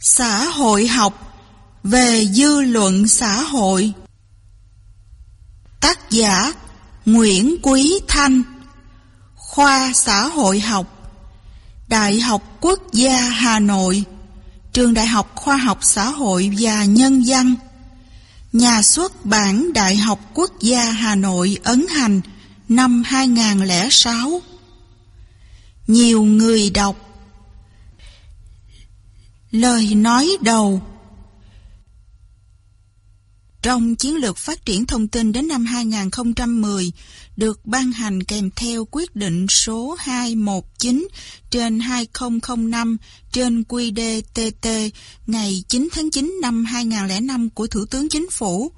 Xã hội học về dư luận xã hội. Tác giả Nguyễn Quý Thanh. Khoa xã hội học, Đại học Quốc gia Hà Nội, Trường Đại học Khoa học Xã hội và Nhân dân Nhà xuất bản Đại học Quốc gia Hà Nội ấn hành năm 2006 Nhiều người đọc Lời nói đầu Trong chiến lược phát triển thông tin đến năm 2010 được ban hành kèm theo quyết định số 219 trên 2005 trên QDTT ngày 9 tháng 9 năm 2005 của Thủ tướng Chính phủ.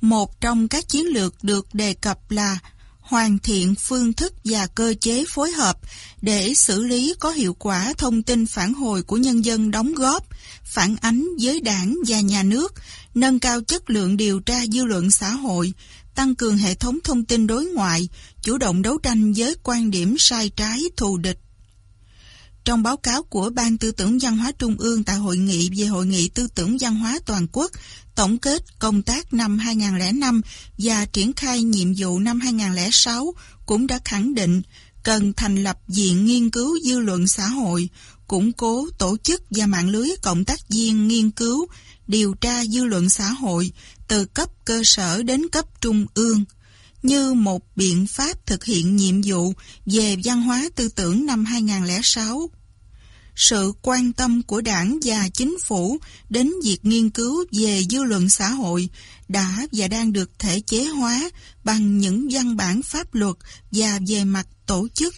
Một trong các chiến lược được đề cập là hoàn thiện phương thức và cơ chế phối hợp để xử lý có hiệu quả thông tin phản hồi của nhân dân đóng góp, phản ánh với đảng và nhà nước, nâng cao chất lượng điều tra dư luận xã hội, tăng cường hệ thống thông tin đối ngoại, chủ động đấu tranh với quan điểm sai trái thù địch. Trong báo cáo của Ban Tư tưởng Văn hóa Trung ương tại Hội nghị về Hội nghị Tư tưởng Văn hóa Toàn quốc tổng kết công tác năm 2005 và triển khai nhiệm vụ năm 2006 cũng đã khẳng định cần thành lập Viện Nghiên cứu Dư luận xã hội, củng cố tổ chức và mạng lưới cộng tác viên nghiên cứu, điều tra dư luận xã hội từ cấp cơ sở đến cấp trung ương như một biện pháp thực hiện nhiệm vụ về văn hóa tư tưởng năm 2006 sự quan tâm của đảng và chính phủ đến việc nghiên cứu về dư luận xã hội đã và đang được thể chế hóa bằng những văn bản pháp luật và về mặt tổ chức.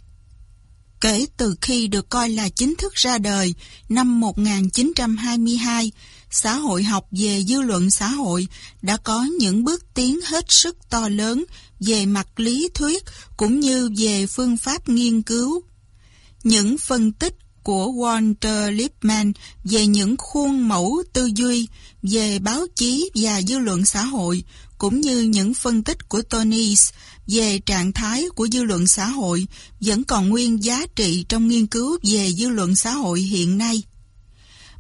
Kể từ khi được coi là chính thức ra đời năm 1922, xã hội học về dư luận xã hội đã có những bước tiến hết sức to lớn về mặt lý thuyết cũng như về phương pháp nghiên cứu. Những phân tích của Walter Lippmann về những khuôn mẫu tư duy về báo chí và dư luận xã hội, cũng như những phân tích của Tony về trạng thái của dư luận xã hội vẫn còn nguyên giá trị trong nghiên cứu về dư luận xã hội hiện nay.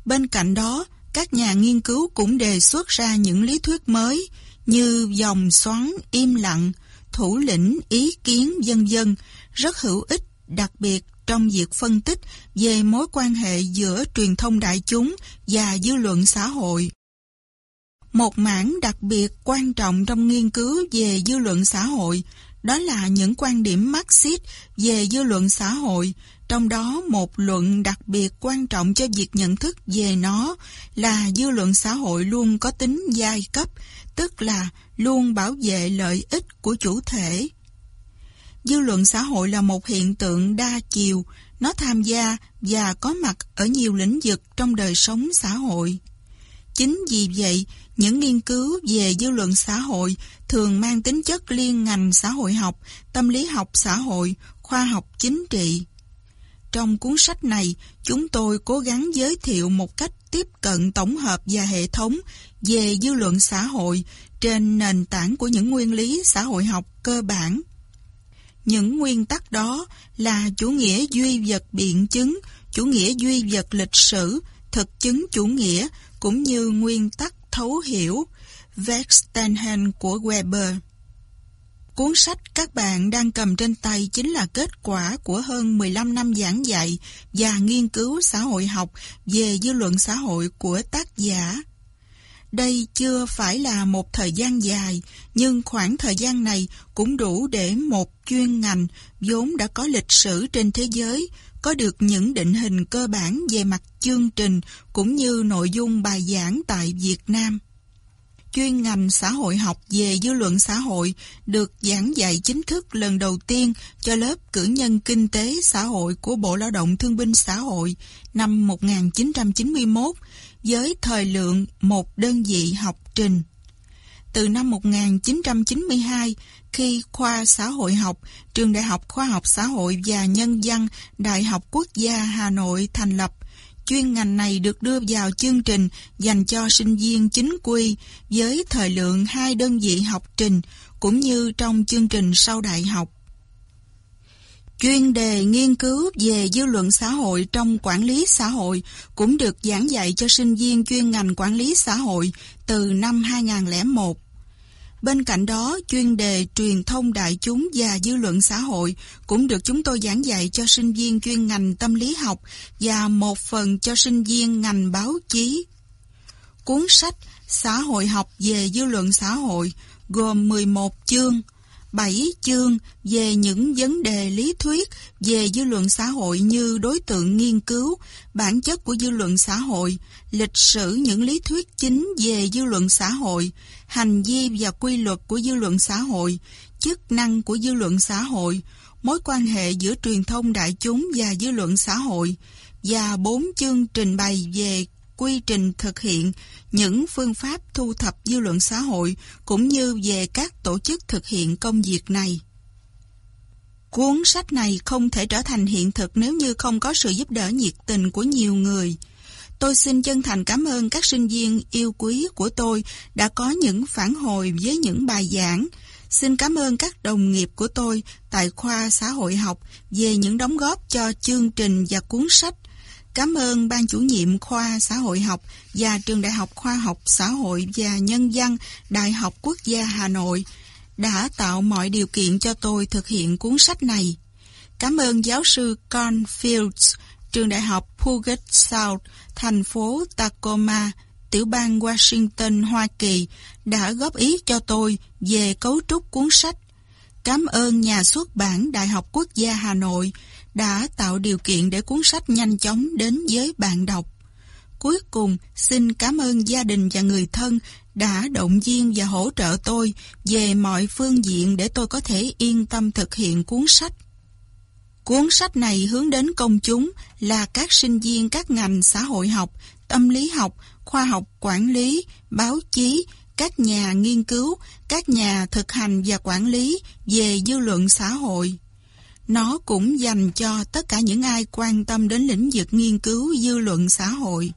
Bên cạnh đó, các nhà nghiên cứu cũng đề xuất ra những lý thuyết mới như dòng xoắn im lặng, thủ lĩnh ý kiến vân vân rất hữu ích đặc biệt trong việc phân tích về mối quan hệ giữa truyền thông đại chúng và dư luận xã hội. Một mảng đặc biệt quan trọng trong nghiên cứu về dư luận xã hội đó là những quan điểm Marxist về dư luận xã hội, trong đó một luận đặc biệt quan trọng cho việc nhận thức về nó là dư luận xã hội luôn có tính giai cấp, tức là luôn bảo vệ lợi ích của chủ thể. Dư luận xã hội là một hiện tượng đa chiều, nó tham gia và có mặt ở nhiều lĩnh vực trong đời sống xã hội. Chính vì vậy, những nghiên cứu về dư luận xã hội thường mang tính chất liên ngành xã hội học, tâm lý học xã hội, khoa học chính trị. Trong cuốn sách này, chúng tôi cố gắng giới thiệu một cách tiếp cận tổng hợp và hệ thống về dư luận xã hội trên nền tảng của những nguyên lý xã hội học cơ bản. Những nguyên tắc đó là chủ nghĩa duy vật biện chứng, chủ nghĩa duy vật lịch sử, thực chứng chủ nghĩa, cũng như nguyên tắc thấu hiểu Verstehen của Weber. Cuốn sách các bạn đang cầm trên tay chính là kết quả của hơn 15 năm giảng dạy và nghiên cứu xã hội học về dư luận xã hội của tác giả. Đây chưa phải là một thời gian dài, nhưng khoảng thời gian này cũng đủ để một chuyên ngành vốn đã có lịch sử trên thế giới có được những định hình cơ bản về mặt chương trình cũng như nội dung bài giảng tại Việt Nam. Chuyên ngành xã hội học về dư luận xã hội được giảng dạy chính thức lần đầu tiên cho lớp cử nhân kinh tế xã hội của Bộ Lao động Thương binh Xã hội năm 1991 với thời lượng một đơn vị học trình. Từ năm 1992, khi khoa xã hội học, trường Đại học Khoa học Xã hội và Nhân dân Đại học Quốc gia Hà Nội thành lập, chuyên ngành này được đưa vào chương trình dành cho sinh viên chính quy với thời lượng hai đơn vị học trình, cũng như trong chương trình sau đại học. Chuyên đề nghiên cứu về dư luận xã hội trong quản lý xã hội cũng được giảng dạy cho sinh viên chuyên ngành quản lý xã hội từ năm 2001. Bên cạnh đó, chuyên đề truyền thông đại chúng và dư luận xã hội cũng được chúng tôi giảng dạy cho sinh viên chuyên ngành tâm lý học và một phần cho sinh viên ngành báo chí. Cuốn sách Xã hội học về dư luận xã hội gồm 11 chương, 7 chương về những vấn đề lý thuyết về dư luận xã hội như đối tượng nghiên cứu, bản chất của dư luận xã hội, lịch sử những lý thuyết chính về dư luận xã hội, hành vi và quy luật của dư luận xã hội, chức năng của dư luận xã hội, mối quan hệ giữa truyền thông đại chúng và dư luận xã hội, và bốn chương trình bày về quy trình thực hiện những phương pháp thu thập dư luận xã hội cũng như về các tổ chức thực hiện công việc này. Cuốn sách này không thể trở thành hiện thực nếu như không có sự giúp đỡ nhiệt tình của nhiều người. Tôi xin chân thành cảm ơn các sinh viên yêu quý của tôi đã có những phản hồi với những bài giảng. Xin cảm ơn các đồng nghiệp của tôi tại khoa xã hội học về những đóng góp cho chương trình và cuốn sách Cảm ơn Ban chủ nhiệm khoa xã hội học và Trường Đại học Khoa học Xã hội và Nhân dân Đại học Quốc gia Hà Nội đã tạo mọi điều kiện cho tôi thực hiện cuốn sách này. Cảm ơn giáo sư Con Fields, Trường Đại học Puget Sound, thành phố Tacoma, tiểu bang Washington, Hoa Kỳ đã góp ý cho tôi về cấu trúc cuốn sách. Cảm ơn nhà xuất bản Đại học Quốc gia Hà Nội đã tạo điều kiện để cuốn sách nhanh chóng đến với bạn đọc. Cuối cùng, xin cảm ơn gia đình và người thân đã động viên và hỗ trợ tôi về mọi phương diện để tôi có thể yên tâm thực hiện cuốn sách. Cuốn sách này hướng đến công chúng là các sinh viên các ngành xã hội học, tâm lý học, khoa học quản lý, báo chí, các nhà nghiên cứu, các nhà thực hành và quản lý về dư luận xã hội. Nó cũng dành cho tất cả những ai quan tâm đến lĩnh vực nghiên cứu dư luận xã hội.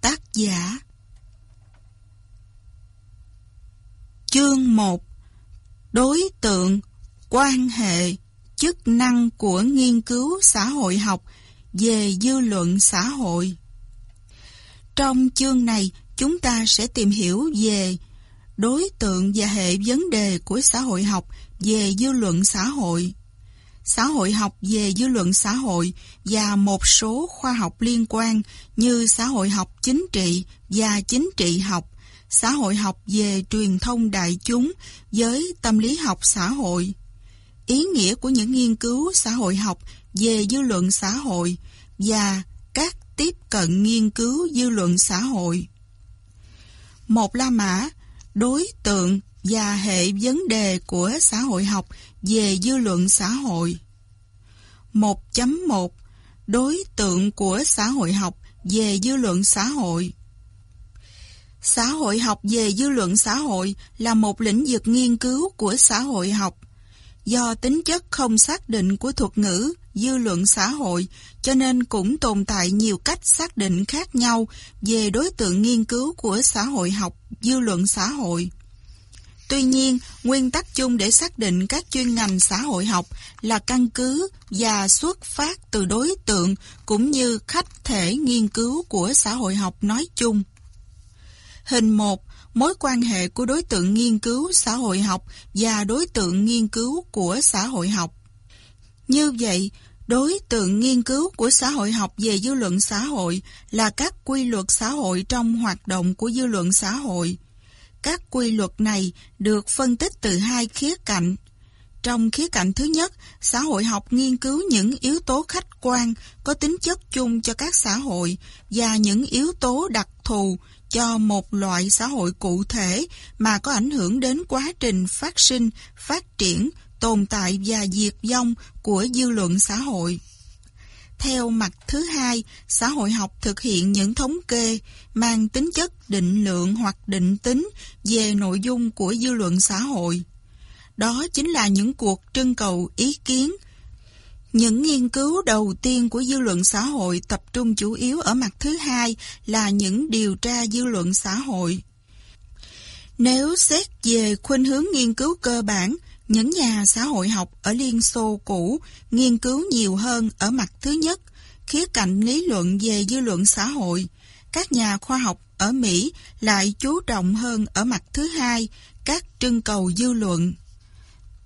Tác giả Chương 1 Đối tượng, quan hệ, chức năng của nghiên cứu xã hội học về dư luận xã hội. Trong chương này, chúng ta sẽ tìm hiểu về đối tượng và hệ vấn đề của xã hội học về dư luận xã hội xã hội học về dư luận xã hội và một số khoa học liên quan như xã hội học chính trị và chính trị học, xã hội học về truyền thông đại chúng với tâm lý học xã hội. Ý nghĩa của những nghiên cứu xã hội học về dư luận xã hội và các tiếp cận nghiên cứu dư luận xã hội. Một La Mã, đối tượng và hệ vấn đề của xã hội học về dư luận xã hội. 1.1 Đối tượng của xã hội học về dư luận xã hội Xã hội học về dư luận xã hội là một lĩnh vực nghiên cứu của xã hội học. Do tính chất không xác định của thuật ngữ dư luận xã hội, cho nên cũng tồn tại nhiều cách xác định khác nhau về đối tượng nghiên cứu của xã hội học dư luận xã hội. Tuy nhiên, nguyên tắc chung để xác định các chuyên ngành xã hội học là căn cứ và xuất phát từ đối tượng cũng như khách thể nghiên cứu của xã hội học nói chung. Hình 1. Mối quan hệ của đối tượng nghiên cứu xã hội học và đối tượng nghiên cứu của xã hội học. Như vậy, đối tượng nghiên cứu của xã hội học về dư luận xã hội là các quy luật xã hội trong hoạt động của dư luận xã hội các quy luật này được phân tích từ hai khía cạnh. Trong khía cạnh thứ nhất, xã hội học nghiên cứu những yếu tố khách quan có tính chất chung cho các xã hội và những yếu tố đặc thù cho một loại xã hội cụ thể mà có ảnh hưởng đến quá trình phát sinh, phát triển, tồn tại và diệt vong của dư luận xã hội. Theo mặt thứ hai, xã hội học thực hiện những thống kê mang tính chất định lượng hoặc định tính về nội dung của dư luận xã hội. Đó chính là những cuộc trưng cầu ý kiến. Những nghiên cứu đầu tiên của dư luận xã hội tập trung chủ yếu ở mặt thứ hai là những điều tra dư luận xã hội. Nếu xét về khuynh hướng nghiên cứu cơ bản, những nhà xã hội học ở Liên Xô cũ nghiên cứu nhiều hơn ở mặt thứ nhất, khía cạnh lý luận về dư luận xã hội. Các nhà khoa học ở Mỹ lại chú trọng hơn ở mặt thứ hai, các trưng cầu dư luận.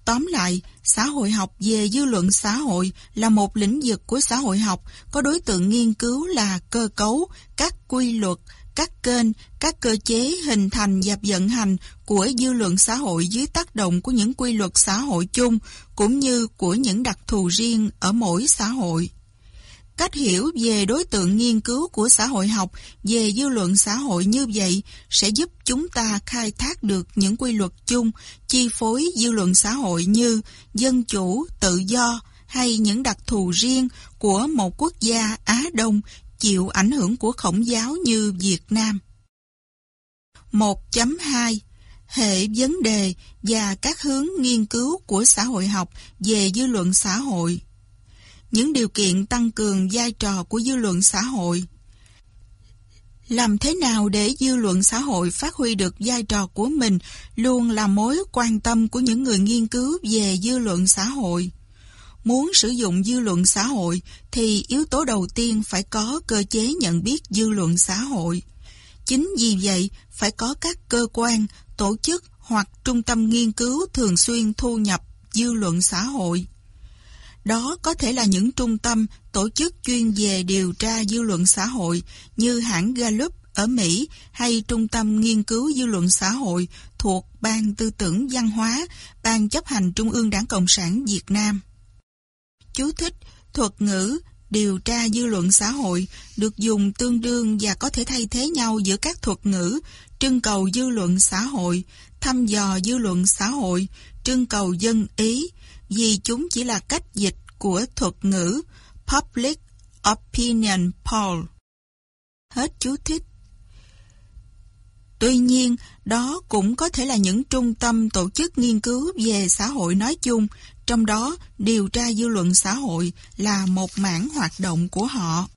Tóm lại, xã hội học về dư luận xã hội là một lĩnh vực của xã hội học có đối tượng nghiên cứu là cơ cấu, các quy luật, các kênh, các cơ chế hình thành và vận hành của dư luận xã hội dưới tác động của những quy luật xã hội chung cũng như của những đặc thù riêng ở mỗi xã hội. Cách hiểu về đối tượng nghiên cứu của xã hội học về dư luận xã hội như vậy sẽ giúp chúng ta khai thác được những quy luật chung chi phối dư luận xã hội như dân chủ, tự do hay những đặc thù riêng của một quốc gia Á Đông chịu ảnh hưởng của khổng giáo như Việt Nam. 1.2 Hệ vấn đề và các hướng nghiên cứu của xã hội học về dư luận xã hội những điều kiện tăng cường vai trò của dư luận xã hội. Làm thế nào để dư luận xã hội phát huy được vai trò của mình luôn là mối quan tâm của những người nghiên cứu về dư luận xã hội. Muốn sử dụng dư luận xã hội thì yếu tố đầu tiên phải có cơ chế nhận biết dư luận xã hội. Chính vì vậy, phải có các cơ quan, tổ chức hoặc trung tâm nghiên cứu thường xuyên thu nhập dư luận xã hội. Đó có thể là những trung tâm, tổ chức chuyên về điều tra dư luận xã hội như hãng Gallup ở Mỹ hay Trung tâm Nghiên cứu Dư luận xã hội thuộc Ban Tư tưởng Văn hóa, Ban chấp hành Trung ương Đảng Cộng sản Việt Nam. Chú thích, thuật ngữ điều tra dư luận xã hội được dùng tương đương và có thể thay thế nhau giữa các thuật ngữ trưng cầu dư luận xã hội, thăm dò dư luận xã hội, trưng cầu dân ý, vì chúng chỉ là cách dịch của thuật ngữ Public Opinion Poll. Hết chú thích. Tuy nhiên, đó cũng có thể là những trung tâm tổ chức nghiên cứu về xã hội nói chung, trong đó điều tra dư luận xã hội là một mảng hoạt động của họ.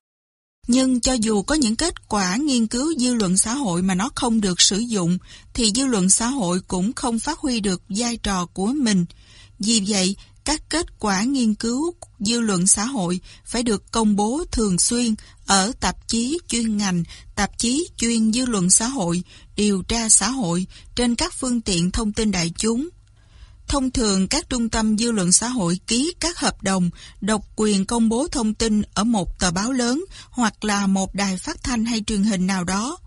Nhưng cho dù có những kết quả nghiên cứu dư luận xã hội mà nó không được sử dụng, thì dư luận xã hội cũng không phát huy được vai trò của mình. Vì vậy, các kết quả nghiên cứu dư luận xã hội phải được công bố thường xuyên ở tạp chí chuyên ngành, tạp chí chuyên dư luận xã hội, điều tra xã hội trên các phương tiện thông tin đại chúng. Thông thường các trung tâm dư luận xã hội ký các hợp đồng độc quyền công bố thông tin ở một tờ báo lớn hoặc là một đài phát thanh hay truyền hình nào đó.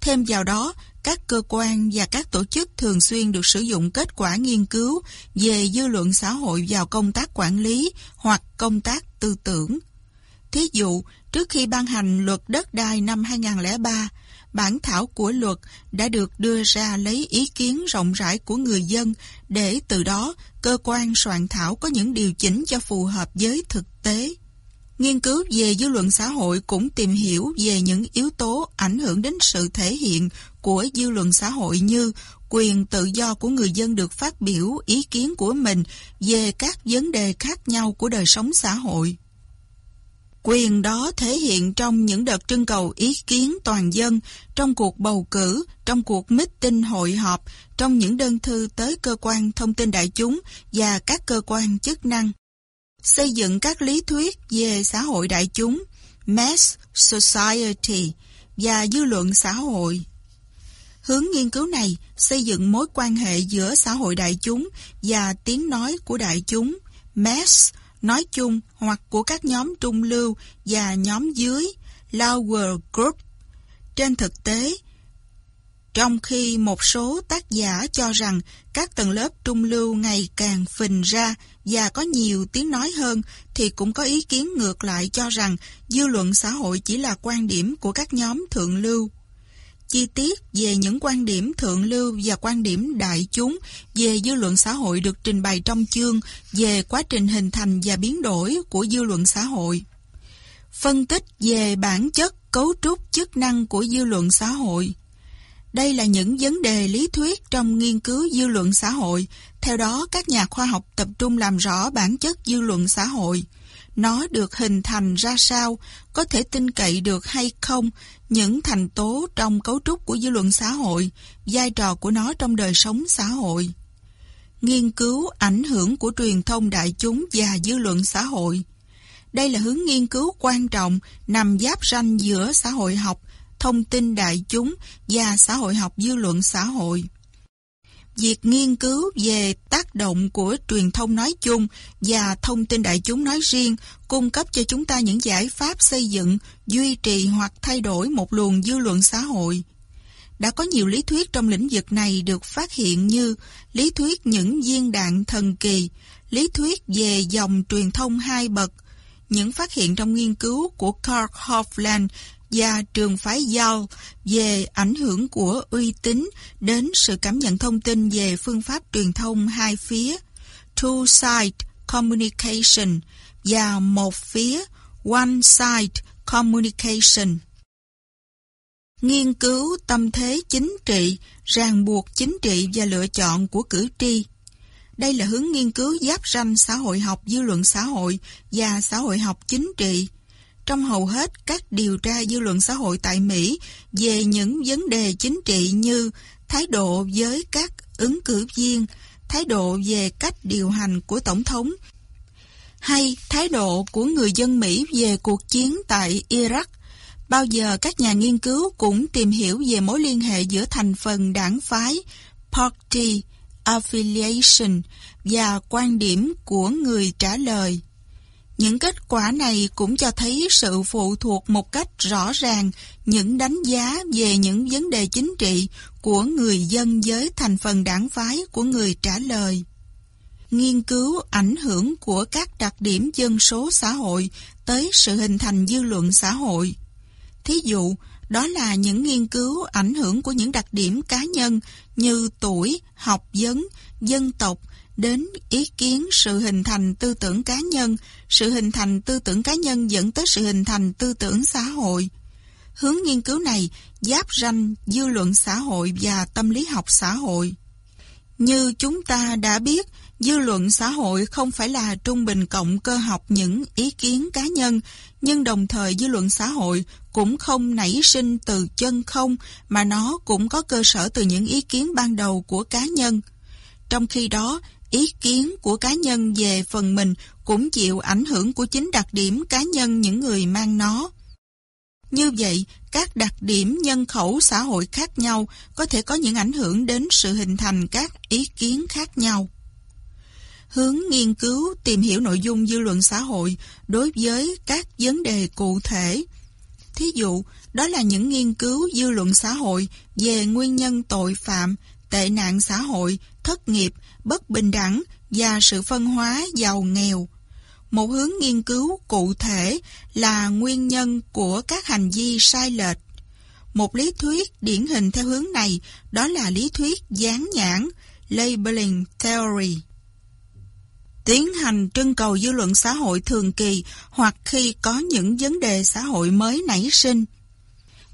Thêm vào đó, các cơ quan và các tổ chức thường xuyên được sử dụng kết quả nghiên cứu về dư luận xã hội vào công tác quản lý hoặc công tác tư tưởng. Thí dụ, trước khi ban hành luật đất đai năm 2003, bản thảo của luật đã được đưa ra lấy ý kiến rộng rãi của người dân để từ đó cơ quan soạn thảo có những điều chỉnh cho phù hợp với thực tế. Nghiên cứu về dư luận xã hội cũng tìm hiểu về những yếu tố ảnh hưởng đến sự thể hiện của dư luận xã hội như quyền tự do của người dân được phát biểu ý kiến của mình về các vấn đề khác nhau của đời sống xã hội. Quyền đó thể hiện trong những đợt trưng cầu ý kiến toàn dân, trong cuộc bầu cử, trong cuộc meeting hội họp, trong những đơn thư tới cơ quan thông tin đại chúng và các cơ quan chức năng xây dựng các lý thuyết về xã hội đại chúng, mass society và dư luận xã hội. Hướng nghiên cứu này xây dựng mối quan hệ giữa xã hội đại chúng và tiếng nói của đại chúng, mass, nói chung hoặc của các nhóm trung lưu và nhóm dưới, lower group. Trên thực tế, trong khi một số tác giả cho rằng các tầng lớp trung lưu ngày càng phình ra và có nhiều tiếng nói hơn, thì cũng có ý kiến ngược lại cho rằng dư luận xã hội chỉ là quan điểm của các nhóm thượng lưu. Chi tiết về những quan điểm thượng lưu và quan điểm đại chúng về dư luận xã hội được trình bày trong chương về quá trình hình thành và biến đổi của dư luận xã hội. Phân tích về bản chất, cấu trúc, chức năng của dư luận xã hội đây là những vấn đề lý thuyết trong nghiên cứu dư luận xã hội. Theo đó, các nhà khoa học tập trung làm rõ bản chất dư luận xã hội. Nó được hình thành ra sao, có thể tin cậy được hay không, những thành tố trong cấu trúc của dư luận xã hội, vai trò của nó trong đời sống xã hội. nghiên cứu ảnh hưởng của truyền thông đại chúng và dư luận xã hội. Đây là hướng nghiên cứu quan trọng nằm giáp ranh giữa xã hội học, thông tin đại chúng và xã hội học dư luận xã hội. Việc nghiên cứu về tác động của truyền thông nói chung và thông tin đại chúng nói riêng cung cấp cho chúng ta những giải pháp xây dựng, duy trì hoặc thay đổi một luồng dư luận xã hội. Đã có nhiều lý thuyết trong lĩnh vực này được phát hiện như lý thuyết những viên đạn thần kỳ, lý thuyết về dòng truyền thông hai bậc, những phát hiện trong nghiên cứu của Carl Hofland và trường phái giao về ảnh hưởng của uy tín đến sự cảm nhận thông tin về phương pháp truyền thông hai phía, two-side communication và một phía, one-side communication. Nghiên cứu tâm thế chính trị, ràng buộc chính trị và lựa chọn của cử tri. Đây là hướng nghiên cứu giáp ranh xã hội học dư luận xã hội và xã hội học chính trị trong hầu hết các điều tra dư luận xã hội tại Mỹ về những vấn đề chính trị như thái độ với các ứng cử viên, thái độ về cách điều hành của Tổng thống, hay thái độ của người dân Mỹ về cuộc chiến tại Iraq. Bao giờ các nhà nghiên cứu cũng tìm hiểu về mối liên hệ giữa thành phần đảng phái, party, affiliation và quan điểm của người trả lời. Những kết quả này cũng cho thấy sự phụ thuộc một cách rõ ràng những đánh giá về những vấn đề chính trị của người dân với thành phần đảng phái của người trả lời. Nghiên cứu ảnh hưởng của các đặc điểm dân số xã hội tới sự hình thành dư luận xã hội. Thí dụ, đó là những nghiên cứu ảnh hưởng của những đặc điểm cá nhân như tuổi, học vấn, dân tộc, đến ý kiến sự hình thành tư tưởng cá nhân, sự hình thành tư tưởng cá nhân dẫn tới sự hình thành tư tưởng xã hội. Hướng nghiên cứu này giáp ranh dư luận xã hội và tâm lý học xã hội. Như chúng ta đã biết, dư luận xã hội không phải là trung bình cộng cơ học những ý kiến cá nhân, nhưng đồng thời dư luận xã hội cũng không nảy sinh từ chân không mà nó cũng có cơ sở từ những ý kiến ban đầu của cá nhân. Trong khi đó, ý kiến của cá nhân về phần mình cũng chịu ảnh hưởng của chính đặc điểm cá nhân những người mang nó. Như vậy, các đặc điểm nhân khẩu xã hội khác nhau có thể có những ảnh hưởng đến sự hình thành các ý kiến khác nhau. Hướng nghiên cứu tìm hiểu nội dung dư luận xã hội đối với các vấn đề cụ thể. Thí dụ, đó là những nghiên cứu dư luận xã hội về nguyên nhân tội phạm, tệ nạn xã hội, thất nghiệp, bất bình đẳng và sự phân hóa giàu nghèo. Một hướng nghiên cứu cụ thể là nguyên nhân của các hành vi sai lệch. Một lý thuyết điển hình theo hướng này đó là lý thuyết dán nhãn, labeling theory. Tiến hành trưng cầu dư luận xã hội thường kỳ hoặc khi có những vấn đề xã hội mới nảy sinh.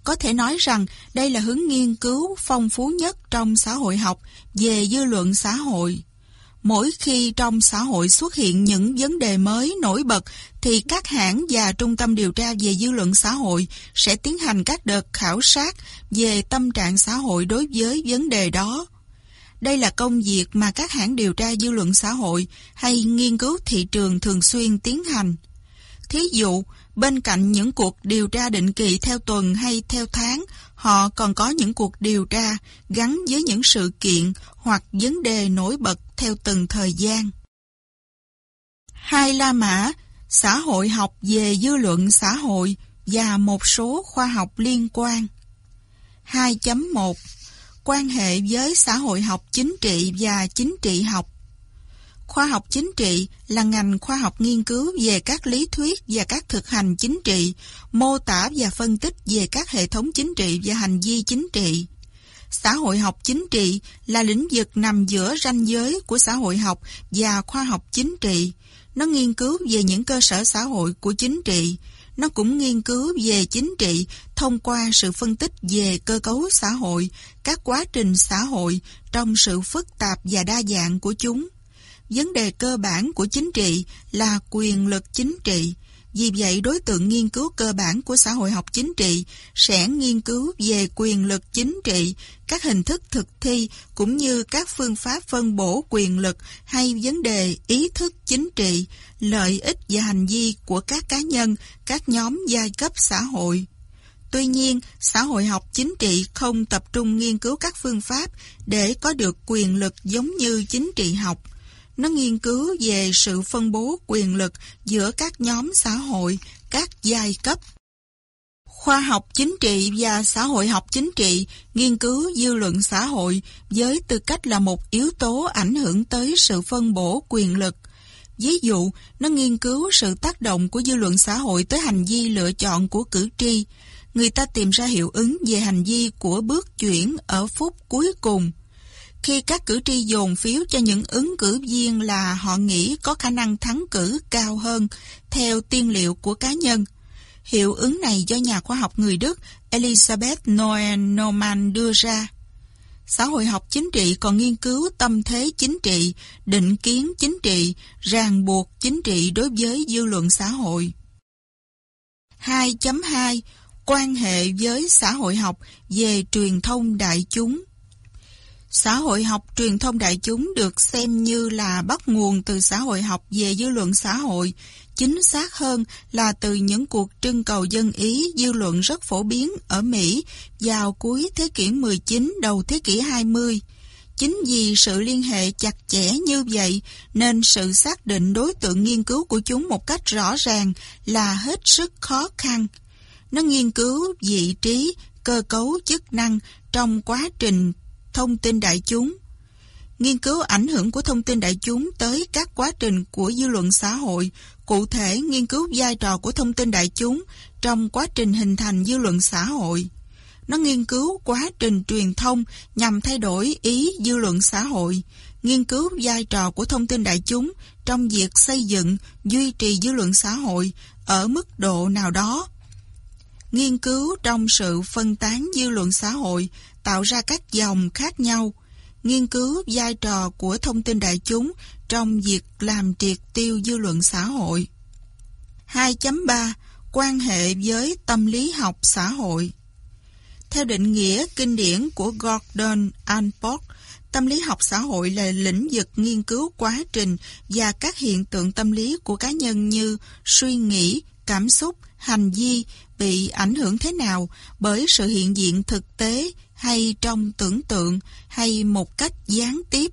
Có thể nói rằng đây là hướng nghiên cứu phong phú nhất trong xã hội học về dư luận xã hội. Mỗi khi trong xã hội xuất hiện những vấn đề mới nổi bật thì các hãng và trung tâm điều tra về dư luận xã hội sẽ tiến hành các đợt khảo sát về tâm trạng xã hội đối với vấn đề đó. Đây là công việc mà các hãng điều tra dư luận xã hội hay nghiên cứu thị trường thường xuyên tiến hành. Thí dụ, Bên cạnh những cuộc điều tra định kỳ theo tuần hay theo tháng, họ còn có những cuộc điều tra gắn với những sự kiện hoặc vấn đề nổi bật theo từng thời gian. Hai La Mã, xã hội học về dư luận xã hội và một số khoa học liên quan. 2.1 Quan hệ với xã hội học chính trị và chính trị học Khoa học chính trị là ngành khoa học nghiên cứu về các lý thuyết và các thực hành chính trị, mô tả và phân tích về các hệ thống chính trị và hành vi chính trị. Xã hội học chính trị là lĩnh vực nằm giữa ranh giới của xã hội học và khoa học chính trị. Nó nghiên cứu về những cơ sở xã hội của chính trị. Nó cũng nghiên cứu về chính trị thông qua sự phân tích về cơ cấu xã hội, các quá trình xã hội trong sự phức tạp và đa dạng của chúng vấn đề cơ bản của chính trị là quyền lực chính trị, Vì vậy, đối tượng nghiên cứu cơ bản của xã hội học chính trị sẽ nghiên cứu về quyền lực chính trị, các hình thức thực thi cũng như các phương pháp phân bổ quyền lực hay vấn đề ý thức chính trị, lợi ích và hành vi của các cá nhân, các nhóm giai cấp xã hội. Tuy nhiên, xã hội học chính trị không tập trung nghiên cứu các phương pháp để có được quyền lực giống như chính trị học. Nó nghiên cứu về sự phân bố quyền lực giữa các nhóm xã hội, các giai cấp. Khoa học chính trị và xã hội học chính trị nghiên cứu dư luận xã hội với tư cách là một yếu tố ảnh hưởng tới sự phân bổ quyền lực. Ví dụ, nó nghiên cứu sự tác động của dư luận xã hội tới hành vi lựa chọn của cử tri. Người ta tìm ra hiệu ứng về hành vi của bước chuyển ở phút cuối cùng. Khi các cử tri dồn phiếu cho những ứng cử viên là họ nghĩ có khả năng thắng cử cao hơn theo tiên liệu của cá nhân. Hiệu ứng này do nhà khoa học người Đức Elisabeth Noel Norman đưa ra. Xã hội học chính trị còn nghiên cứu tâm thế chính trị, định kiến chính trị, ràng buộc chính trị đối với dư luận xã hội. 2.2 Quan hệ với xã hội học về truyền thông đại chúng Xã hội học truyền thông đại chúng được xem như là bắt nguồn từ xã hội học về dư luận xã hội, chính xác hơn là từ những cuộc trưng cầu dân ý dư luận rất phổ biến ở Mỹ vào cuối thế kỷ 19 đầu thế kỷ 20. Chính vì sự liên hệ chặt chẽ như vậy nên sự xác định đối tượng nghiên cứu của chúng một cách rõ ràng là hết sức khó khăn. Nó nghiên cứu vị trí, cơ cấu chức năng trong quá trình thông tin đại chúng. Nghiên cứu ảnh hưởng của thông tin đại chúng tới các quá trình của dư luận xã hội, cụ thể nghiên cứu vai trò của thông tin đại chúng trong quá trình hình thành dư luận xã hội. Nó nghiên cứu quá trình truyền thông nhằm thay đổi ý dư luận xã hội, nghiên cứu vai trò của thông tin đại chúng trong việc xây dựng, duy trì dư luận xã hội ở mức độ nào đó. Nghiên cứu trong sự phân tán dư luận xã hội tạo ra các dòng khác nhau, nghiên cứu vai trò của thông tin đại chúng trong việc làm triệt tiêu dư luận xã hội. 2.3 Quan hệ với tâm lý học xã hội Theo định nghĩa kinh điển của Gordon Allport, tâm lý học xã hội là lĩnh vực nghiên cứu quá trình và các hiện tượng tâm lý của cá nhân như suy nghĩ, cảm xúc, hành vi bị ảnh hưởng thế nào bởi sự hiện diện thực tế hay trong tưởng tượng hay một cách gián tiếp.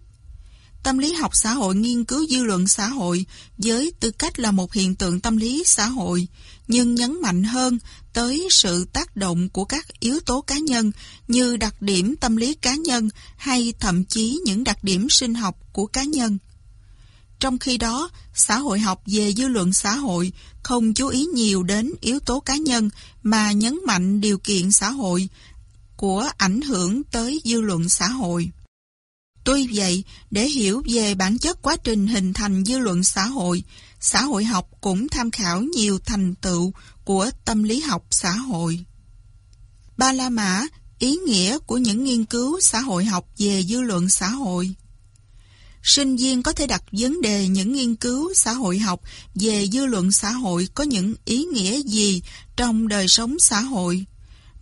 Tâm lý học xã hội nghiên cứu dư luận xã hội với tư cách là một hiện tượng tâm lý xã hội, nhưng nhấn mạnh hơn tới sự tác động của các yếu tố cá nhân như đặc điểm tâm lý cá nhân hay thậm chí những đặc điểm sinh học của cá nhân. Trong khi đó, xã hội học về dư luận xã hội không chú ý nhiều đến yếu tố cá nhân mà nhấn mạnh điều kiện xã hội của ảnh hưởng tới dư luận xã hội. Tuy vậy, để hiểu về bản chất quá trình hình thành dư luận xã hội, xã hội học cũng tham khảo nhiều thành tựu của tâm lý học xã hội. Ba La Mã, ý nghĩa của những nghiên cứu xã hội học về dư luận xã hội sinh viên có thể đặt vấn đề những nghiên cứu xã hội học về dư luận xã hội có những ý nghĩa gì trong đời sống xã hội.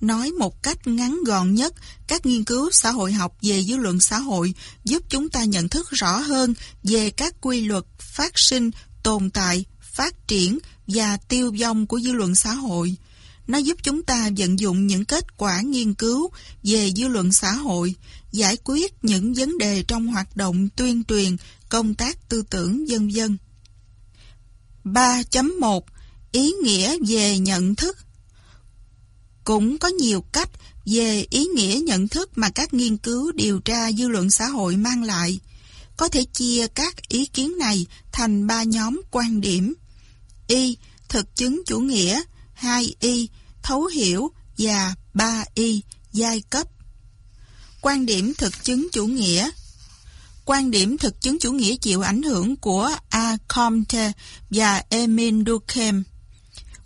Nói một cách ngắn gọn nhất, các nghiên cứu xã hội học về dư luận xã hội giúp chúng ta nhận thức rõ hơn về các quy luật phát sinh, tồn tại, phát triển và tiêu vong của dư luận xã hội. Nó giúp chúng ta vận dụng những kết quả nghiên cứu về dư luận xã hội, giải quyết những vấn đề trong hoạt động tuyên truyền, công tác tư tưởng dân dân. 3.1 Ý nghĩa về nhận thức cũng có nhiều cách về ý nghĩa nhận thức mà các nghiên cứu điều tra dư luận xã hội mang lại. Có thể chia các ý kiến này thành ba nhóm quan điểm. Y. Thực chứng chủ nghĩa 2Y. Thấu hiểu và 3Y. Giai cấp Quan điểm thực chứng chủ nghĩa Quan điểm thực chứng chủ nghĩa chịu ảnh hưởng của A. Comte và Emile Durkheim.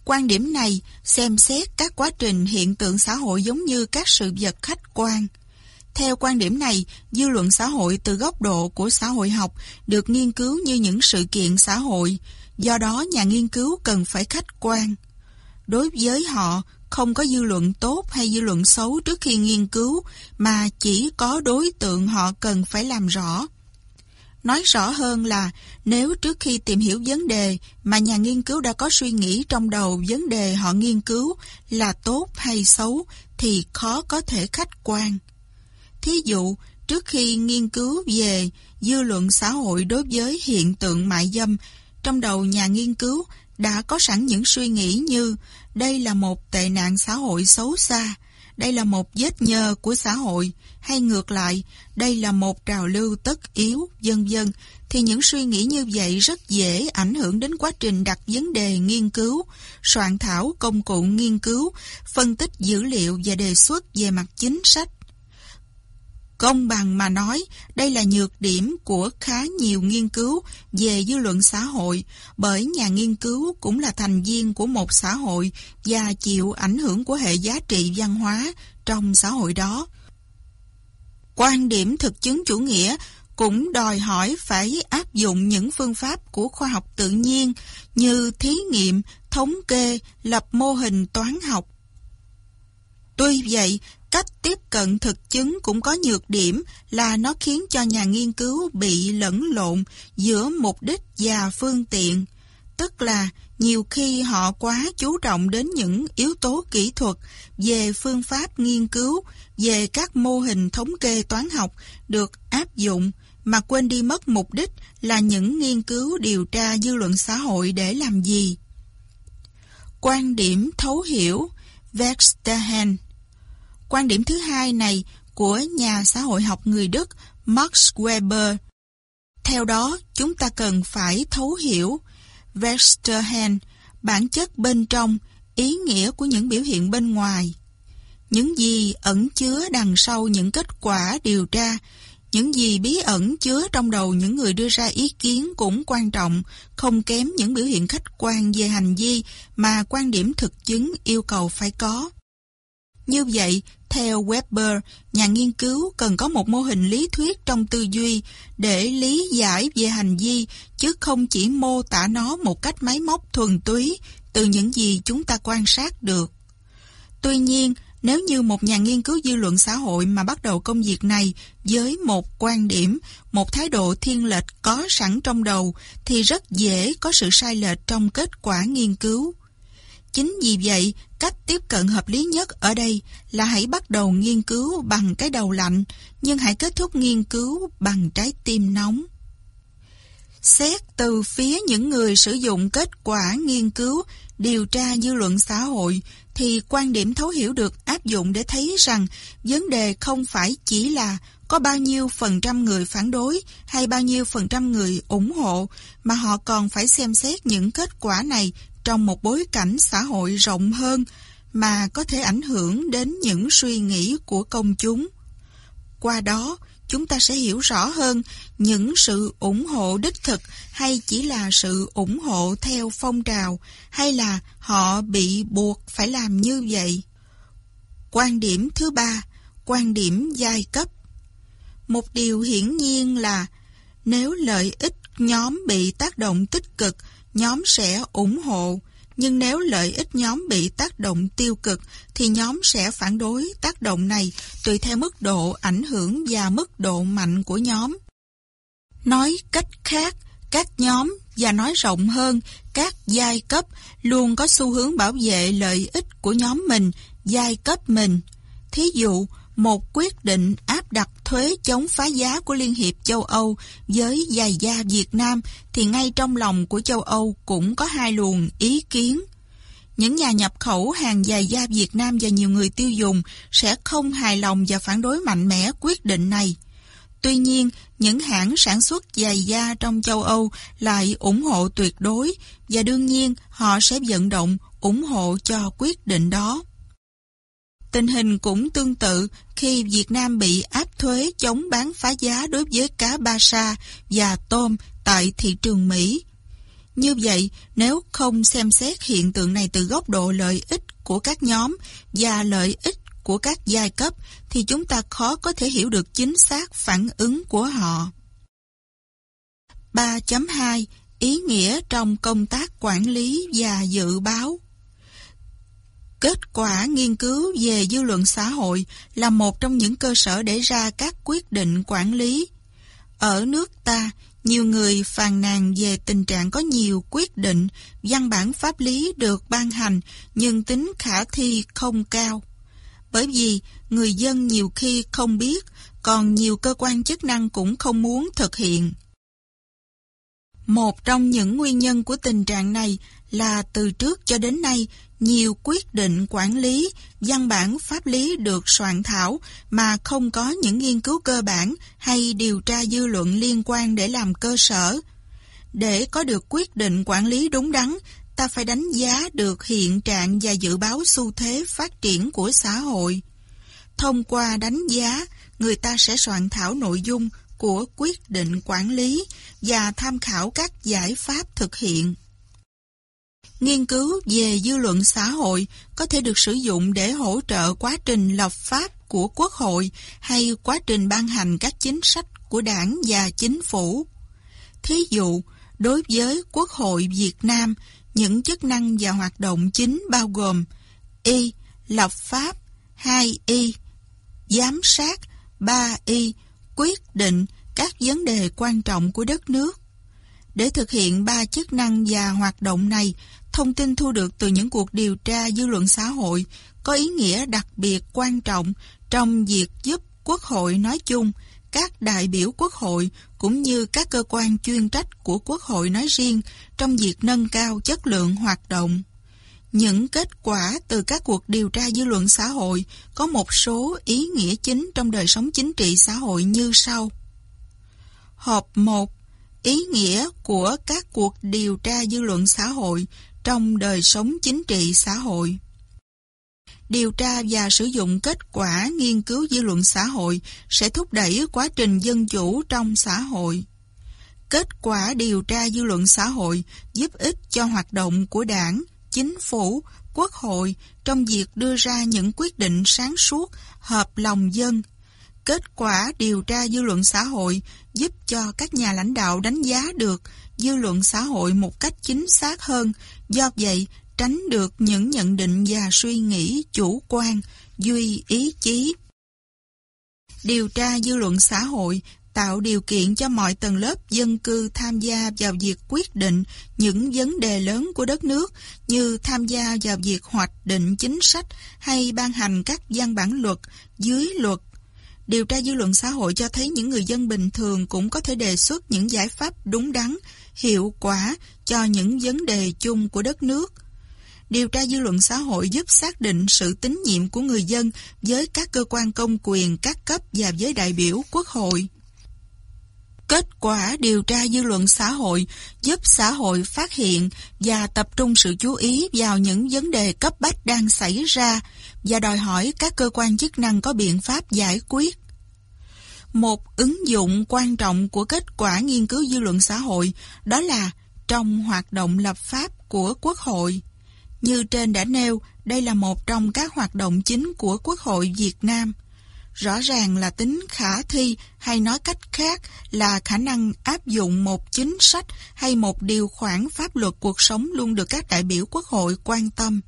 Quan điểm này xem xét các quá trình hiện tượng xã hội giống như các sự vật khách quan. Theo quan điểm này, dư luận xã hội từ góc độ của xã hội học được nghiên cứu như những sự kiện xã hội, Do đó nhà nghiên cứu cần phải khách quan. Đối với họ, không có dư luận tốt hay dư luận xấu trước khi nghiên cứu, mà chỉ có đối tượng họ cần phải làm rõ. Nói rõ hơn là nếu trước khi tìm hiểu vấn đề mà nhà nghiên cứu đã có suy nghĩ trong đầu vấn đề họ nghiên cứu là tốt hay xấu thì khó có thể khách quan. Thí dụ, trước khi nghiên cứu về dư luận xã hội đối với hiện tượng mại dâm, trong đầu nhà nghiên cứu đã có sẵn những suy nghĩ như đây là một tệ nạn xã hội xấu xa, đây là một vết nhơ của xã hội, hay ngược lại, đây là một trào lưu tất yếu, dân dân, thì những suy nghĩ như vậy rất dễ ảnh hưởng đến quá trình đặt vấn đề nghiên cứu, soạn thảo công cụ nghiên cứu, phân tích dữ liệu và đề xuất về mặt chính sách. Công bằng mà nói, đây là nhược điểm của khá nhiều nghiên cứu về dư luận xã hội, bởi nhà nghiên cứu cũng là thành viên của một xã hội và chịu ảnh hưởng của hệ giá trị văn hóa trong xã hội đó. Quan điểm thực chứng chủ nghĩa cũng đòi hỏi phải áp dụng những phương pháp của khoa học tự nhiên như thí nghiệm, thống kê, lập mô hình toán học. Tuy vậy, cách tiếp cận thực chứng cũng có nhược điểm là nó khiến cho nhà nghiên cứu bị lẫn lộn giữa mục đích và phương tiện. Tức là nhiều khi họ quá chú trọng đến những yếu tố kỹ thuật về phương pháp nghiên cứu, về các mô hình thống kê toán học được áp dụng, mà quên đi mất mục đích là những nghiên cứu điều tra dư luận xã hội để làm gì. Quan điểm thấu hiểu Verstehen Quan điểm thứ hai này của nhà xã hội học người Đức Max Weber. Theo đó, chúng ta cần phải thấu hiểu Westerhen, bản chất bên trong, ý nghĩa của những biểu hiện bên ngoài. Những gì ẩn chứa đằng sau những kết quả điều tra, những gì bí ẩn chứa trong đầu những người đưa ra ý kiến cũng quan trọng, không kém những biểu hiện khách quan về hành vi mà quan điểm thực chứng yêu cầu phải có. Như vậy, theo Weber, nhà nghiên cứu cần có một mô hình lý thuyết trong tư duy để lý giải về hành vi, chứ không chỉ mô tả nó một cách máy móc thuần túy từ những gì chúng ta quan sát được. Tuy nhiên, nếu như một nhà nghiên cứu dư luận xã hội mà bắt đầu công việc này với một quan điểm, một thái độ thiên lệch có sẵn trong đầu, thì rất dễ có sự sai lệch trong kết quả nghiên cứu. Chính vì vậy, cách tiếp cận hợp lý nhất ở đây là hãy bắt đầu nghiên cứu bằng cái đầu lạnh, nhưng hãy kết thúc nghiên cứu bằng trái tim nóng. Xét từ phía những người sử dụng kết quả nghiên cứu, điều tra dư luận xã hội, thì quan điểm thấu hiểu được áp dụng để thấy rằng vấn đề không phải chỉ là có bao nhiêu phần trăm người phản đối hay bao nhiêu phần trăm người ủng hộ, mà họ còn phải xem xét những kết quả này trong một bối cảnh xã hội rộng hơn mà có thể ảnh hưởng đến những suy nghĩ của công chúng. Qua đó, chúng ta sẽ hiểu rõ hơn những sự ủng hộ đích thực hay chỉ là sự ủng hộ theo phong trào hay là họ bị buộc phải làm như vậy. Quan điểm thứ ba, quan điểm giai cấp. Một điều hiển nhiên là nếu lợi ích nhóm bị tác động tích cực nhóm sẽ ủng hộ, nhưng nếu lợi ích nhóm bị tác động tiêu cực thì nhóm sẽ phản đối tác động này tùy theo mức độ ảnh hưởng và mức độ mạnh của nhóm. Nói cách khác, các nhóm và nói rộng hơn, các giai cấp luôn có xu hướng bảo vệ lợi ích của nhóm mình, giai cấp mình. Thí dụ, một quyết định áp đặt thuế chống phá giá của Liên hiệp châu Âu với giày da Việt Nam thì ngay trong lòng của châu Âu cũng có hai luồng ý kiến. Những nhà nhập khẩu hàng giày da Việt Nam và nhiều người tiêu dùng sẽ không hài lòng và phản đối mạnh mẽ quyết định này. Tuy nhiên, những hãng sản xuất giày da trong châu Âu lại ủng hộ tuyệt đối và đương nhiên họ sẽ vận động ủng hộ cho quyết định đó. Tình hình cũng tương tự khi Việt Nam bị áp thuế chống bán phá giá đối với cá ba sa và tôm tại thị trường Mỹ. Như vậy, nếu không xem xét hiện tượng này từ góc độ lợi ích của các nhóm và lợi ích của các giai cấp, thì chúng ta khó có thể hiểu được chính xác phản ứng của họ. 3.2 Ý nghĩa trong công tác quản lý và dự báo Kết quả nghiên cứu về dư luận xã hội là một trong những cơ sở để ra các quyết định quản lý. Ở nước ta, nhiều người phàn nàn về tình trạng có nhiều quyết định, văn bản pháp lý được ban hành nhưng tính khả thi không cao. Bởi vì người dân nhiều khi không biết, còn nhiều cơ quan chức năng cũng không muốn thực hiện. Một trong những nguyên nhân của tình trạng này là từ trước cho đến nay, nhiều quyết định quản lý, văn bản pháp lý được soạn thảo mà không có những nghiên cứu cơ bản hay điều tra dư luận liên quan để làm cơ sở. Để có được quyết định quản lý đúng đắn, ta phải đánh giá được hiện trạng và dự báo xu thế phát triển của xã hội. Thông qua đánh giá, người ta sẽ soạn thảo nội dung của quyết định quản lý và tham khảo các giải pháp thực hiện. Nghiên cứu về dư luận xã hội có thể được sử dụng để hỗ trợ quá trình lập pháp của Quốc hội hay quá trình ban hành các chính sách của đảng và chính phủ. Thí dụ, đối với Quốc hội Việt Nam, những chức năng và hoạt động chính bao gồm Y. Lập pháp 2Y. Giám sát 3Y. Quyết định các vấn đề quan trọng của đất nước. Để thực hiện ba chức năng và hoạt động này, thông tin thu được từ những cuộc điều tra dư luận xã hội có ý nghĩa đặc biệt quan trọng trong việc giúp Quốc hội nói chung, các đại biểu Quốc hội cũng như các cơ quan chuyên trách của Quốc hội nói riêng trong việc nâng cao chất lượng hoạt động. Những kết quả từ các cuộc điều tra dư luận xã hội có một số ý nghĩa chính trong đời sống chính trị xã hội như sau. Hộp 1. Ý nghĩa của các cuộc điều tra dư luận xã hội trong đời sống chính trị xã hội. Điều tra và sử dụng kết quả nghiên cứu dư luận xã hội sẽ thúc đẩy quá trình dân chủ trong xã hội. Kết quả điều tra dư luận xã hội giúp ích cho hoạt động của đảng, chính phủ, quốc hội trong việc đưa ra những quyết định sáng suốt, hợp lòng dân. Kết quả điều tra dư luận xã hội giúp cho các nhà lãnh đạo đánh giá được dư luận xã hội một cách chính xác hơn, do vậy tránh được những nhận định và suy nghĩ chủ quan, duy ý chí. Điều tra dư luận xã hội tạo điều kiện cho mọi tầng lớp dân cư tham gia vào việc quyết định những vấn đề lớn của đất nước như tham gia vào việc hoạch định chính sách hay ban hành các văn bản luật, dưới luật Điều tra dư luận xã hội cho thấy những người dân bình thường cũng có thể đề xuất những giải pháp đúng đắn, hiệu quả cho những vấn đề chung của đất nước. Điều tra dư luận xã hội giúp xác định sự tín nhiệm của người dân với các cơ quan công quyền các cấp và với đại biểu quốc hội. Kết quả điều tra dư luận xã hội giúp xã hội phát hiện và tập trung sự chú ý vào những vấn đề cấp bách đang xảy ra và đòi hỏi các cơ quan chức năng có biện pháp giải quyết. Một ứng dụng quan trọng của kết quả nghiên cứu dư luận xã hội đó là trong hoạt động lập pháp của Quốc hội. Như trên đã nêu, đây là một trong các hoạt động chính của Quốc hội Việt Nam – rõ ràng là tính khả thi hay nói cách khác là khả năng áp dụng một chính sách hay một điều khoản pháp luật cuộc sống luôn được các đại biểu quốc hội quan tâm.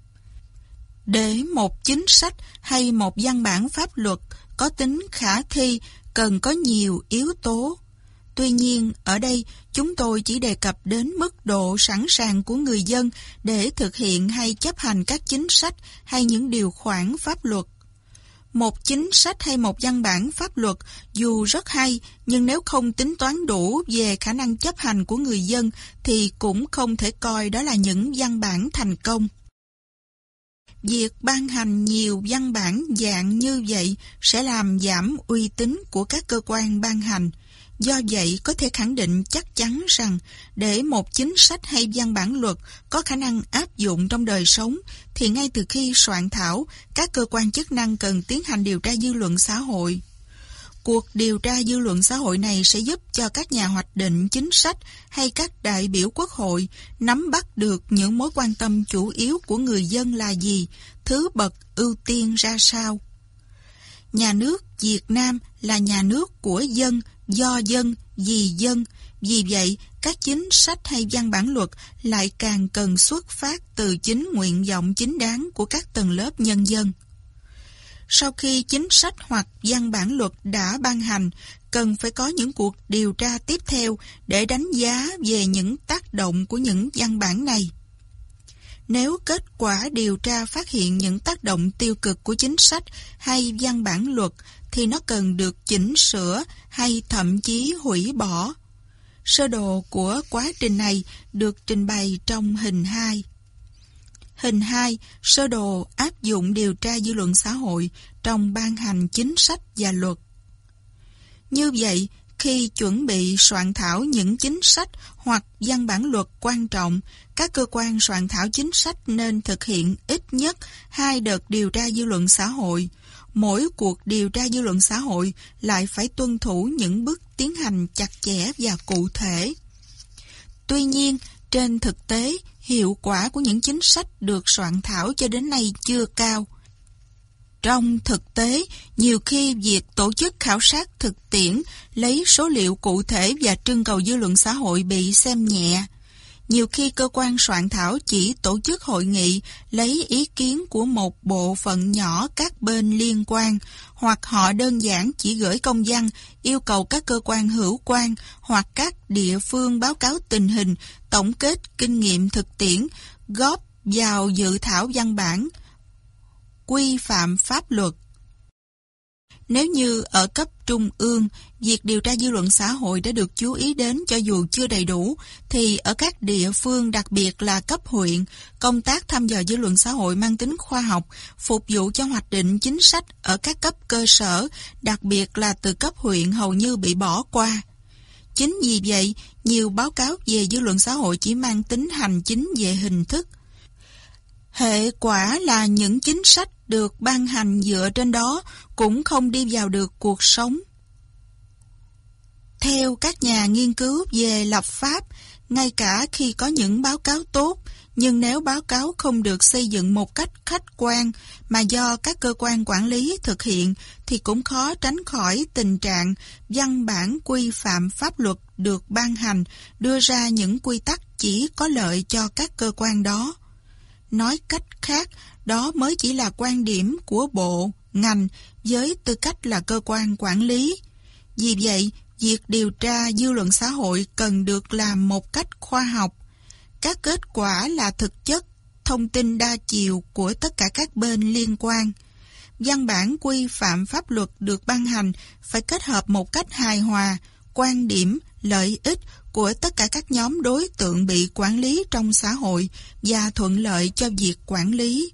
Để một chính sách hay một văn bản pháp luật có tính khả thi cần có nhiều yếu tố. Tuy nhiên, ở đây chúng tôi chỉ đề cập đến mức độ sẵn sàng của người dân để thực hiện hay chấp hành các chính sách hay những điều khoản pháp luật một chính sách hay một văn bản pháp luật dù rất hay nhưng nếu không tính toán đủ về khả năng chấp hành của người dân thì cũng không thể coi đó là những văn bản thành công. Việc ban hành nhiều văn bản dạng như vậy sẽ làm giảm uy tín của các cơ quan ban hành. Do vậy, có thể khẳng định chắc chắn rằng để một chính sách hay văn bản luật có khả năng áp dụng trong đời sống, thì ngay từ khi soạn thảo, các cơ quan chức năng cần tiến hành điều tra dư luận xã hội. Cuộc điều tra dư luận xã hội này sẽ giúp cho các nhà hoạch định chính sách hay các đại biểu quốc hội nắm bắt được những mối quan tâm chủ yếu của người dân là gì, thứ bậc ưu tiên ra sao. Nhà nước Việt Nam là nhà nước của dân, do dân, vì dân. Vì vậy, các chính sách hay văn bản luật lại càng cần xuất phát từ chính nguyện vọng chính đáng của các tầng lớp nhân dân. Sau khi chính sách hoặc văn bản luật đã ban hành, cần phải có những cuộc điều tra tiếp theo để đánh giá về những tác động của những văn bản này. Nếu kết quả điều tra phát hiện những tác động tiêu cực của chính sách hay văn bản luật thì nó cần được chỉnh sửa hay thậm chí hủy bỏ. Sơ đồ của quá trình này được trình bày trong hình 2. Hình 2. Sơ đồ áp dụng điều tra dư luận xã hội trong ban hành chính sách và luật. Như vậy, khi chuẩn bị soạn thảo những chính sách hoặc văn bản luật quan trọng, các cơ quan soạn thảo chính sách nên thực hiện ít nhất hai đợt điều tra dư luận xã hội. Mỗi cuộc điều tra dư luận xã hội lại phải tuân thủ những bước tiến hành chặt chẽ và cụ thể. Tuy nhiên, trên thực tế, hiệu quả của những chính sách được soạn thảo cho đến nay chưa cao. Trong thực tế, nhiều khi việc tổ chức khảo sát thực tiễn lấy số liệu cụ thể và trưng cầu dư luận xã hội bị xem nhẹ. Nhiều khi cơ quan soạn thảo chỉ tổ chức hội nghị lấy ý kiến của một bộ phận nhỏ các bên liên quan, hoặc họ đơn giản chỉ gửi công văn yêu cầu các cơ quan hữu quan hoặc các địa phương báo cáo tình hình, tổng kết kinh nghiệm thực tiễn, góp vào dự thảo văn bản, quy phạm pháp luật. Nếu như ở cấp trung ương, việc điều tra dư luận xã hội đã được chú ý đến cho dù chưa đầy đủ, thì ở các địa phương đặc biệt là cấp huyện, công tác thăm dò dư luận xã hội mang tính khoa học, phục vụ cho hoạch định chính sách ở các cấp cơ sở, đặc biệt là từ cấp huyện hầu như bị bỏ qua. Chính vì vậy, nhiều báo cáo về dư luận xã hội chỉ mang tính hành chính về hình thức. Hệ quả là những chính sách được ban hành dựa trên đó cũng không đi vào được cuộc sống. Theo các nhà nghiên cứu về lập pháp, ngay cả khi có những báo cáo tốt, nhưng nếu báo cáo không được xây dựng một cách khách quan mà do các cơ quan quản lý thực hiện thì cũng khó tránh khỏi tình trạng văn bản quy phạm pháp luật được ban hành đưa ra những quy tắc chỉ có lợi cho các cơ quan đó. Nói cách khác, đó mới chỉ là quan điểm của bộ, ngành với tư cách là cơ quan quản lý. Vì vậy, việc điều tra dư luận xã hội cần được làm một cách khoa học. Các kết quả là thực chất, thông tin đa chiều của tất cả các bên liên quan. Văn bản quy phạm pháp luật được ban hành phải kết hợp một cách hài hòa, quan điểm, lợi ích của tất cả các nhóm đối tượng bị quản lý trong xã hội và thuận lợi cho việc quản lý.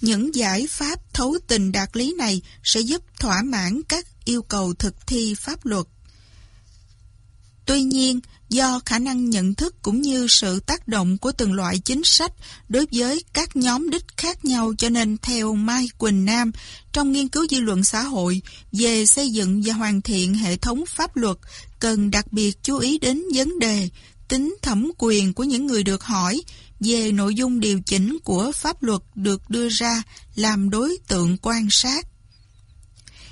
Những giải pháp thấu tình đạt lý này sẽ giúp thỏa mãn các yêu cầu thực thi pháp luật. Tuy nhiên, do khả năng nhận thức cũng như sự tác động của từng loại chính sách đối với các nhóm đích khác nhau cho nên, theo Mai Quỳnh Nam, trong nghiên cứu dư luận xã hội về xây dựng và hoàn thiện hệ thống pháp luật, cần đặc biệt chú ý đến vấn đề tính thẩm quyền của những người được hỏi về nội dung điều chỉnh của pháp luật được đưa ra làm đối tượng quan sát.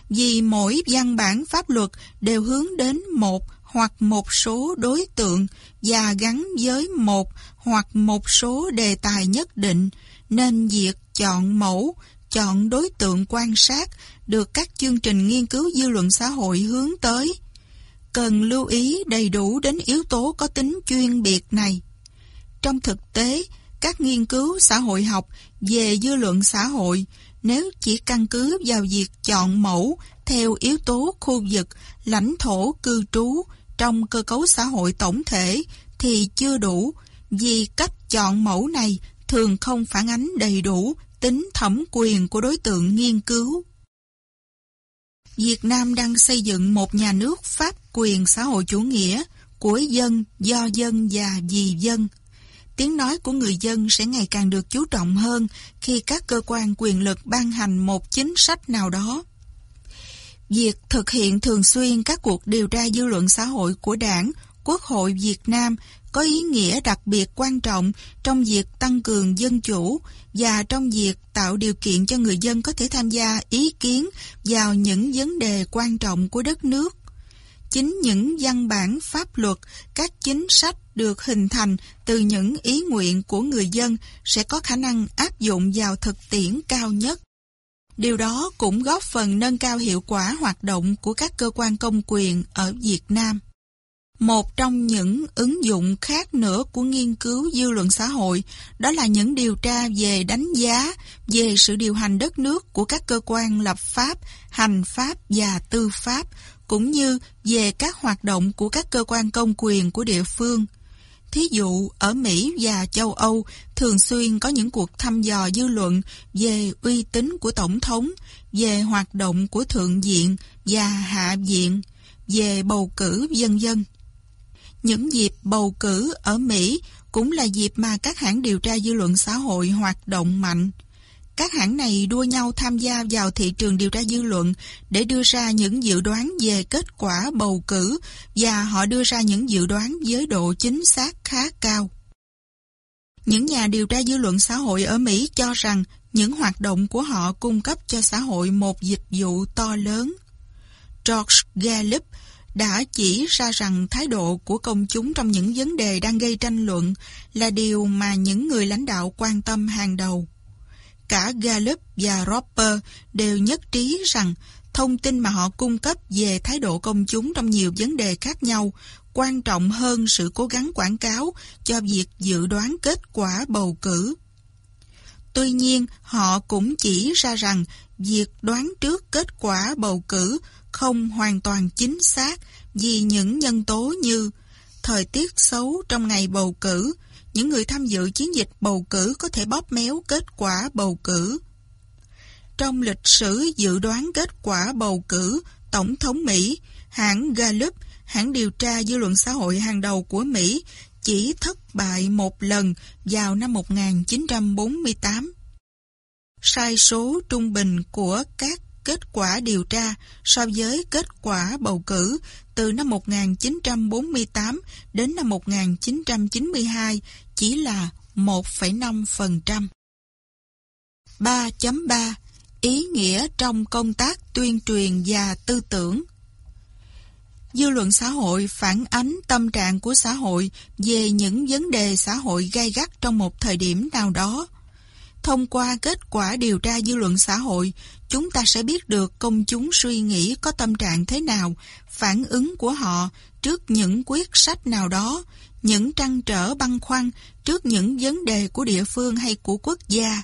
Vì mỗi văn bản pháp luật đều hướng đến một hoặc một số đối tượng và gắn với một hoặc một số đề tài nhất định, nên việc chọn mẫu, chọn đối tượng quan sát được các chương trình nghiên cứu dư luận xã hội hướng tới. Cần lưu ý đầy đủ đến yếu tố có tính chuyên biệt này. Trong thực tế, các nghiên cứu xã hội học về dư luận xã hội nếu chỉ căn cứ vào việc chọn mẫu theo yếu tố khu vực, lãnh thổ cư trú trong cơ cấu xã hội tổng thể thì chưa đủ vì cách chọn mẫu này thường không phản ánh đầy đủ tính thẩm quyền của đối tượng nghiên cứu. Việt Nam đang xây dựng một nhà nước pháp quyền xã hội chủ nghĩa của dân, do dân và vì dân. Tiếng nói của người dân sẽ ngày càng được chú trọng hơn khi các cơ quan quyền lực ban hành một chính sách nào đó. Việc thực hiện thường xuyên các cuộc điều tra dư luận xã hội của đảng, Quốc hội Việt Nam có ý nghĩa đặc biệt quan trọng trong việc tăng cường dân chủ và trong việc tạo điều kiện cho người dân có thể tham gia ý kiến vào những vấn đề quan trọng của đất nước. Chính những văn bản pháp luật, các chính sách được hình thành từ những ý nguyện của người dân sẽ có khả năng áp dụng vào thực tiễn cao nhất. Điều đó cũng góp phần nâng cao hiệu quả hoạt động của các cơ quan công quyền ở Việt Nam. Một trong những ứng dụng khác nữa của nghiên cứu dư luận xã hội đó là những điều tra về đánh giá về sự điều hành đất nước của các cơ quan lập pháp, hành pháp và tư pháp, cũng như về các hoạt động của các cơ quan công quyền của địa phương. Thí dụ, ở Mỹ và châu Âu thường xuyên có những cuộc thăm dò dư luận về uy tín của Tổng thống, về hoạt động của Thượng viện và Hạ viện, về bầu cử vân dân. Những dịp bầu cử ở Mỹ cũng là dịp mà các hãng điều tra dư luận xã hội hoạt động mạnh. Các hãng này đua nhau tham gia vào thị trường điều tra dư luận để đưa ra những dự đoán về kết quả bầu cử và họ đưa ra những dự đoán với độ chính xác khá cao. Những nhà điều tra dư luận xã hội ở Mỹ cho rằng những hoạt động của họ cung cấp cho xã hội một dịch vụ to lớn. George Gallup đã chỉ ra rằng thái độ của công chúng trong những vấn đề đang gây tranh luận là điều mà những người lãnh đạo quan tâm hàng đầu. Cả Gallup và Roper đều nhất trí rằng thông tin mà họ cung cấp về thái độ công chúng trong nhiều vấn đề khác nhau quan trọng hơn sự cố gắng quảng cáo cho việc dự đoán kết quả bầu cử. Tuy nhiên, họ cũng chỉ ra rằng việc đoán trước kết quả bầu cử không hoàn toàn chính xác vì những nhân tố như thời tiết xấu trong ngày bầu cử, những người tham dự chiến dịch bầu cử có thể bóp méo kết quả bầu cử. Trong lịch sử dự đoán kết quả bầu cử Tổng thống Mỹ, hãng Gallup, hãng điều tra dư luận xã hội hàng đầu của Mỹ, chỉ thất bại một lần vào năm 1948. Sai số trung bình của các kết quả điều tra so với kết quả bầu cử từ năm 1948 đến năm 1992 chỉ là 1,5%. 3.3 Ý nghĩa trong công tác tuyên truyền và tư tưởng Dư luận xã hội phản ánh tâm trạng của xã hội về những vấn đề xã hội gai gắt trong một thời điểm nào đó. Thông qua kết quả điều tra dư luận xã hội, chúng ta sẽ biết được công chúng suy nghĩ có tâm trạng thế nào, phản ứng của họ trước những quyết sách nào đó, những trăn trở băn khoăn trước những vấn đề của địa phương hay của quốc gia.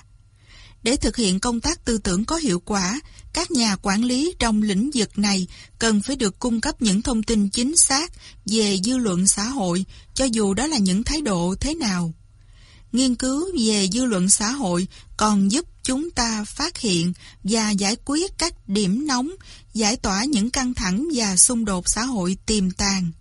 Để thực hiện công tác tư tưởng có hiệu quả, các nhà quản lý trong lĩnh vực này cần phải được cung cấp những thông tin chính xác về dư luận xã hội, cho dù đó là những thái độ thế nào. Nghiên cứu về dư luận xã hội còn giúp chúng ta phát hiện và giải quyết các điểm nóng, giải tỏa những căng thẳng và xung đột xã hội tiềm tàng.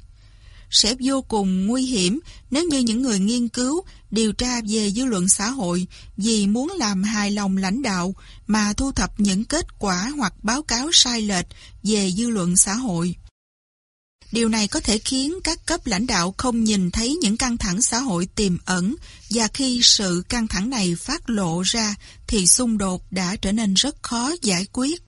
Sẽ vô cùng nguy hiểm nếu như những người nghiên cứu, điều tra về dư luận xã hội vì muốn làm hài lòng lãnh đạo mà thu thập những kết quả hoặc báo cáo sai lệch về dư luận xã hội. Điều này có thể khiến các cấp lãnh đạo không nhìn thấy những căng thẳng xã hội tiềm ẩn, và khi sự căng thẳng này phát lộ ra thì xung đột đã trở nên rất khó giải quyết.